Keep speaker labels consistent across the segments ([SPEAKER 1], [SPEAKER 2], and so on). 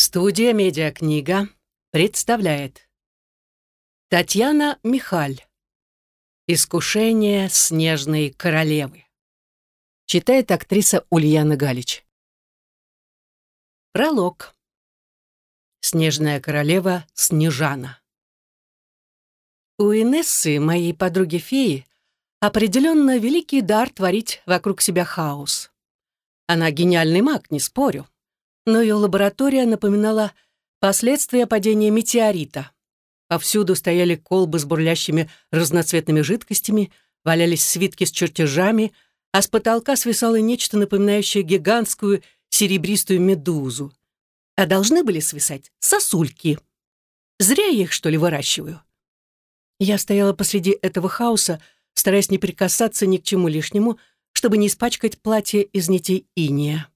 [SPEAKER 1] Студия «Медиакнига» представляет. Татьяна Михаль. «Искушение снежной королевы» Читает актриса Ульяна Галич. Пролог. Снежная королева Снежана У Инессы, моей подруги-феи, определенно великий дар творить вокруг себя хаос. Она гениальный маг, не спорю но ее лаборатория напоминала последствия падения метеорита. Повсюду стояли колбы с бурлящими разноцветными жидкостями, валялись свитки с чертежами, а с потолка свисало нечто напоминающее гигантскую серебристую медузу. А должны были свисать сосульки. Зря я их, что ли, выращиваю. Я стояла посреди этого хаоса, стараясь не прикасаться ни к чему лишнему, чтобы не испачкать платье из нитей иния.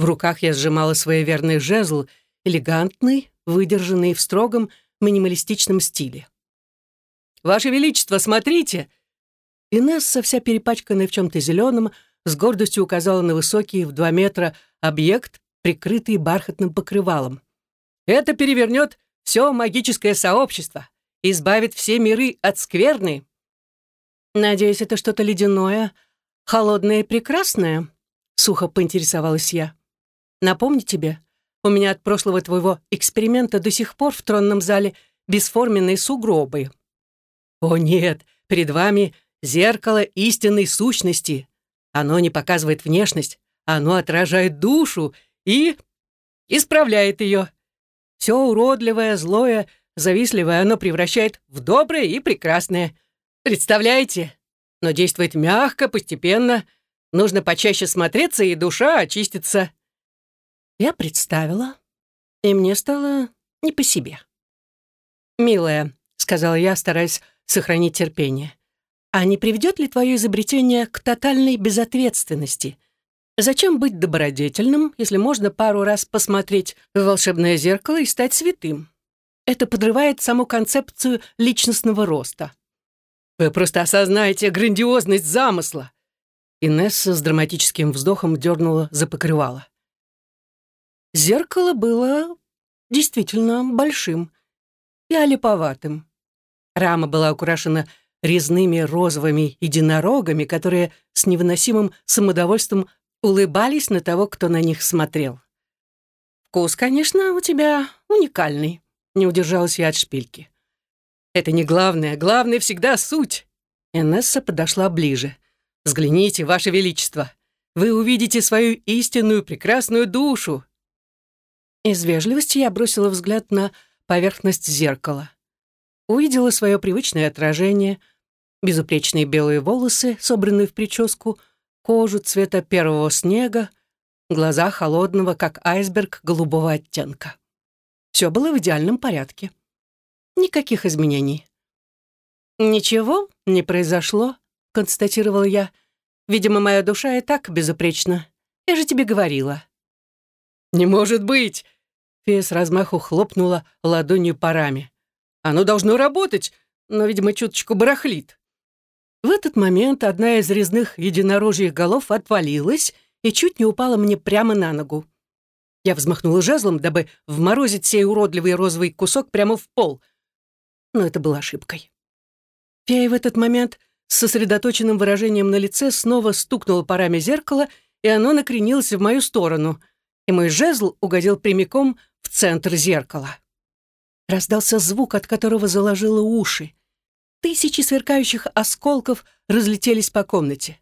[SPEAKER 1] В руках я сжимала свой верный жезл, элегантный, выдержанный в строгом минималистичном стиле. «Ваше Величество, смотрите!» Инесса, вся перепачканная в чем-то зеленом, с гордостью указала на высокий в два метра объект, прикрытый бархатным покрывалом. «Это перевернет все магическое сообщество, избавит все миры от скверны». «Надеюсь, это что-то ледяное, холодное и прекрасное?» — сухо поинтересовалась я. Напомни тебе, у меня от прошлого твоего эксперимента до сих пор в тронном зале бесформенные сугробы. О нет, перед вами зеркало истинной сущности. Оно не показывает внешность, оно отражает душу и исправляет ее. Все уродливое, злое, завистливое оно превращает в доброе и прекрасное. Представляете? Но действует мягко, постепенно. Нужно почаще смотреться, и душа очистится. Я представила, и мне стало не по себе. «Милая», — сказала я, стараясь сохранить терпение, «а не приведет ли твое изобретение к тотальной безответственности? Зачем быть добродетельным, если можно пару раз посмотреть в волшебное зеркало и стать святым? Это подрывает саму концепцию личностного роста». «Вы просто осознаете грандиозность замысла!» Инесса с драматическим вздохом дернула за покрывало. Зеркало было действительно большим и олиповатым. Рама была украшена резными розовыми единорогами, которые с невыносимым самодовольством улыбались на того, кто на них смотрел. «Вкус, конечно, у тебя уникальный», — не удержалась я от шпильки. «Это не главное, главное всегда суть». Энесса подошла ближе. «Взгляните, Ваше Величество, вы увидите свою истинную прекрасную душу, из вежливости я бросила взгляд на поверхность зеркала. Увидела свое привычное отражение, безупречные белые волосы, собранные в прическу, кожу цвета первого снега, глаза холодного, как айсберг, голубого оттенка. Все было в идеальном порядке. Никаких изменений. «Ничего не произошло», — констатировал я. «Видимо, моя душа и так безупречна. Я же тебе говорила». «Не может быть!» Фея с размаху хлопнула ладонью по раме. «Оно должно работать, но, видимо, чуточку барахлит». В этот момент одна из резных единорожьих голов отвалилась и чуть не упала мне прямо на ногу. Я взмахнула жезлом, дабы вморозить сей уродливый розовый кусок прямо в пол. Но это было ошибкой. Фея в этот момент с сосредоточенным выражением на лице снова стукнула по раме зеркала, и оно накренилось в мою сторону и мой жезл угодил прямиком в центр зеркала. Раздался звук, от которого заложило уши. Тысячи сверкающих осколков разлетелись по комнате.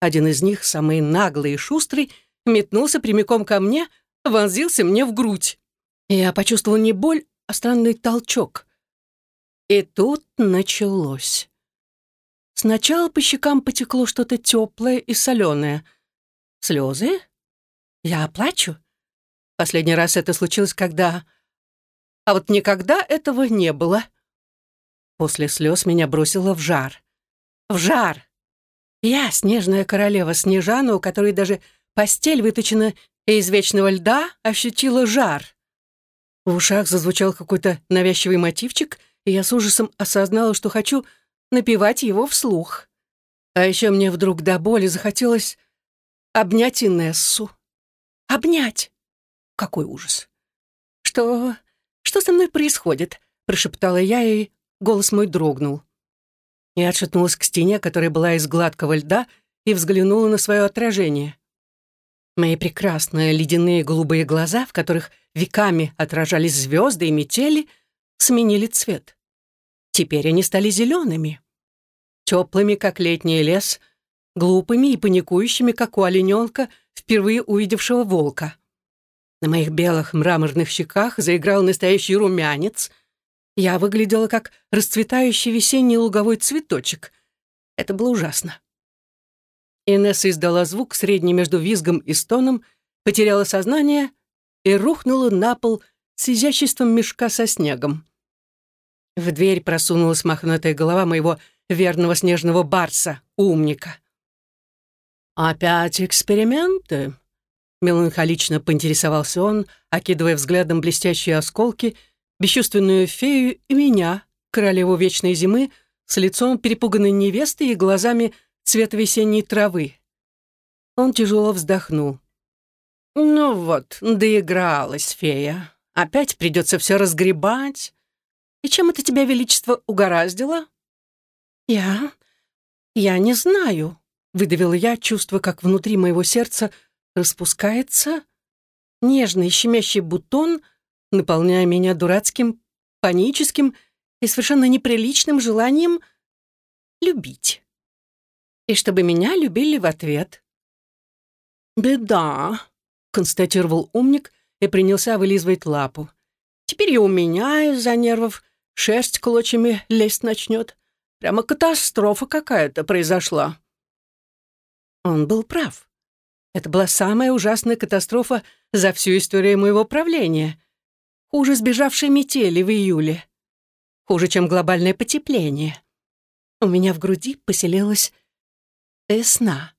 [SPEAKER 1] Один из них, самый наглый и шустрый, метнулся прямиком ко мне, вонзился мне в грудь. Я почувствовал не боль, а странный толчок. И тут началось. Сначала по щекам потекло что-то теплое и соленое. Слезы? Я плачу? Последний раз это случилось когда... А вот никогда этого не было. После слез меня бросило в жар. В жар! Я, снежная королева Снежана, у которой даже постель выточена из вечного льда, ощутила жар. В ушах зазвучал какой-то навязчивый мотивчик, и я с ужасом осознала, что хочу напевать его вслух. А еще мне вдруг до боли захотелось обнять Инессу. Обнять! Какой ужас! «Что... что со мной происходит?» — прошептала я, и голос мой дрогнул. Я отшатнулась к стене, которая была из гладкого льда, и взглянула на свое отражение. Мои прекрасные ледяные голубые глаза, в которых веками отражались звезды и метели, сменили цвет. Теперь они стали зелеными, теплыми, как летний лес, глупыми и паникующими, как у олененка, впервые увидевшего волка. На моих белых мраморных щеках заиграл настоящий румянец. Я выглядела как расцветающий весенний луговой цветочек. Это было ужасно. Инесса издала звук, средний между визгом и стоном, потеряла сознание и рухнула на пол с изяществом мешка со снегом. В дверь просунулась мохнатая голова моего верного снежного барса, умника. «Опять эксперименты?» Меланхолично поинтересовался он, окидывая взглядом блестящие осколки, бесчувственную фею и меня, королеву вечной зимы, с лицом перепуганной невесты и глазами цвета весенней травы. Он тяжело вздохнул. «Ну вот, доигралась фея. Опять придется все разгребать. И чем это тебя, Величество, угораздило?» «Я... я не знаю», — выдавила я, чувствуя, как внутри моего сердца распускается нежный щемящий бутон, наполняя меня дурацким, паническим и совершенно неприличным желанием любить. И чтобы меня любили в ответ. «Беда», — констатировал умник и принялся вылизывать лапу. «Теперь и у меня из-за нервов шерсть клочьями лезть начнет. Прямо катастрофа какая-то произошла». Он был прав. Это была самая ужасная катастрофа за всю историю моего правления. Хуже сбежавшей метели в июле. Хуже, чем глобальное потепление. У меня в груди поселилась весна.